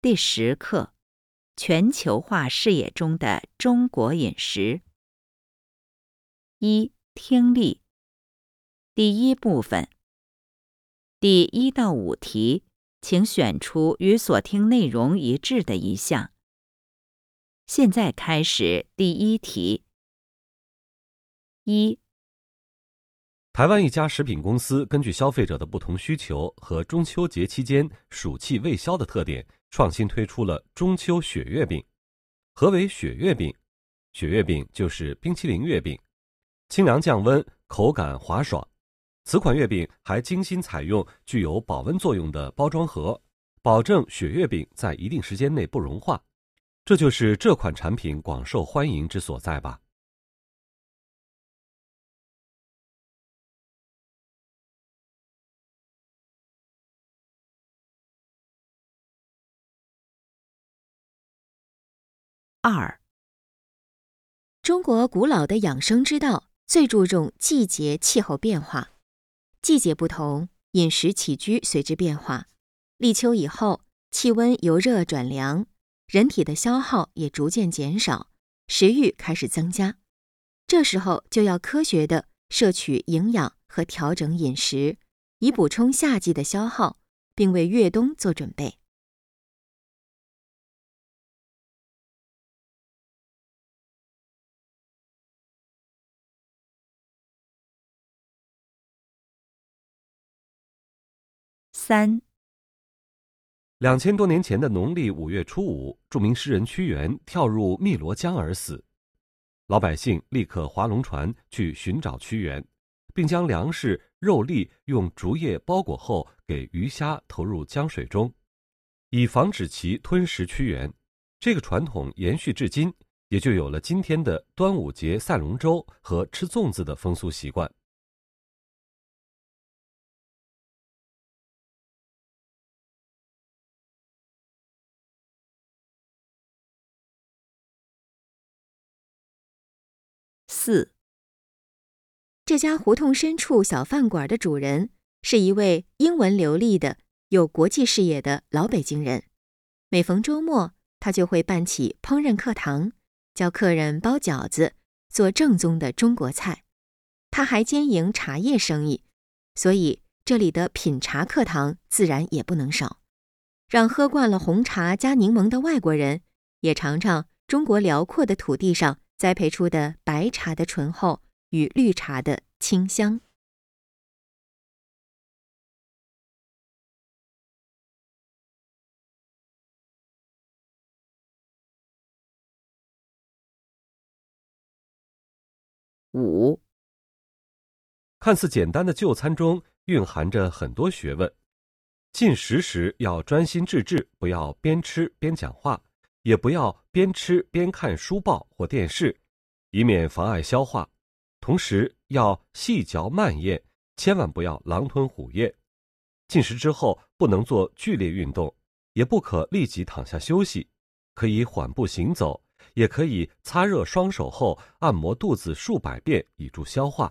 第十课：全球化视野中的中国饮食。一、听力。第一部分。第一到五题，请选出与所听内容一致的一项。现在开始第一题。一、台湾一家食品公司根据消费者的不同需求和中秋节期间暑气未消的特点。创新推出了中秋雪月饼。何为雪月饼？雪月饼就是冰淇淋月饼，清凉降温，口感滑爽。此款月饼还精心采用具有保温作用的包装盒，保证雪月饼在一定时间内不融化。这就是这款产品广受欢迎之所在吧。二，中国古老的养生之道最注重季节气候变化，季节不同，饮食起居随之变化。立秋以后，气温由热转凉，人体的消耗也逐渐减少，食欲开始增加。这时候就要科学的摄取营养和调整饮食，以补充夏季的消耗，并为越冬做准备。三，两千多年前的农历五月初五，著名诗人屈原跳入汨罗江而死，老百姓立刻划龙船去寻找屈原，并将粮食、肉粒用竹叶包裹后给鱼虾投入江水中，以防止其吞食屈原。这个传统延续至今，也就有了今天的端午节赛龙舟和吃粽子的风俗习惯。四，这家胡同深处小饭馆的主人是一位英文流利的、有国际视野的老北京人。每逢周末，他就会办起烹饪课堂，教客人包饺子，做正宗的中国菜。他还兼营茶叶生意，所以这里的品茶课堂自然也不能少，让喝惯了红茶加柠檬的外国人也尝尝中国辽阔的土地上。栽培出的白茶的醇厚与绿茶的清香。五，看似简单的就餐中蕴含着很多学问。进食时要专心致志，不要边吃边讲话。也不要边吃边看书报或电视，以免妨碍消化。同时要细嚼慢咽，千万不要狼吞虎咽。进食之后不能做剧烈运动，也不可立即躺下休息，可以缓步行走，也可以擦热双手后按摩肚子数百遍以助消化。